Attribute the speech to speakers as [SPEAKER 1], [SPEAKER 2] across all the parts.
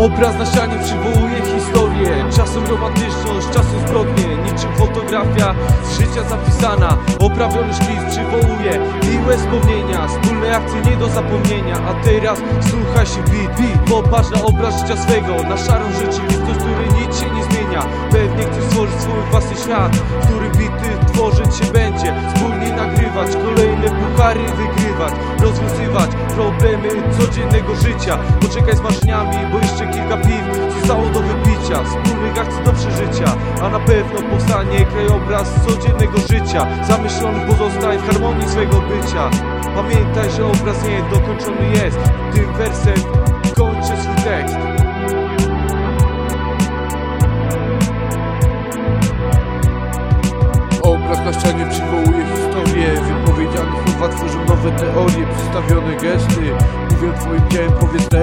[SPEAKER 1] Obraz na ścianie przywołuje historię. Czasem romantyczność, czasem zbrodnie. Niczym fotografia z życia zapisana. Oprawiony szkic przywołuje miłe wspomnienia. Wspólne akcje nie do zapomnienia. A teraz słuchaj się beat, beat. Popatrz na obraz życia swego. Na szarą rzeczywistość, w której nic się nie zmienia. Pewnie chcesz stworzyć swój własny świat W którym bity tworzyć się będzie. Wspólnie nagrywać, codziennego życia. Poczekaj z marzeniami, bo jeszcze kilka piw Zostało do wypicia, wspólnych akcji do przeżycia A na pewno powstanie krajobraz codziennego życia. Zamyślony pozostaje w harmonii swego bycia. Pamiętaj, że obraz nie dokończony jest. Tym wersem kończę swój tekst.
[SPEAKER 2] Obraz na ścianie przywołuje historię Wypowiedziane słowa tworzą nowe teorie Przedstawione gesty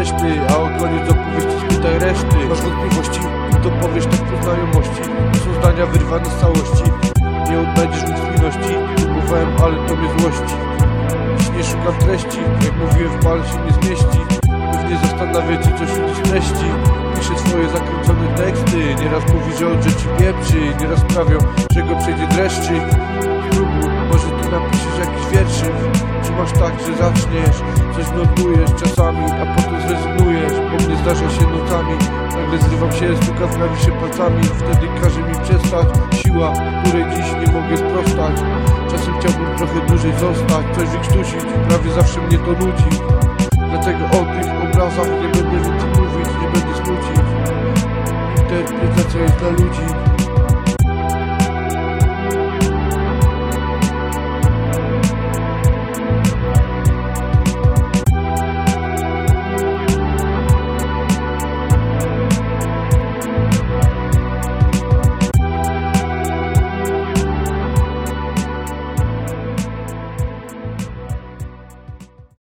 [SPEAKER 2] reszty A o koniec opowieści spytaj reszty. Masz wątpliwości? To powiesz tak po znajomości. Są zdania wyrwane z całości. Nie odnajdziesz mi spójności. Próbowałem, ale to mnie złości. Dziś nie szukam treści. Jak mówiłem w pal się nie zmieści. Pewnie zastanawiacie coś u treści. Pisze swoje zakręcone teksty. Nieraz mówi, że od rzeczy pieprzy. Nieraz sprawią, że go przejdzie dreszczy. Spróbuj, może ty napiszesz jakiś wierszyk. Czy masz tak, że zaczniesz? Coś notujesz zdarza się nocami Nagle zrywam się, stuka w klawisze palcami. Wtedy każe mi przestać Siła, której dziś nie mogę sprostać. Czasem chciałbym trochę dłużej zostać. Coś wykrztusić, prawie zawsze mnie to nudzi. Dlatego o tych obrazach nie będę więcej mówić, nie będę smucić. Interpretacja jest dla ludzi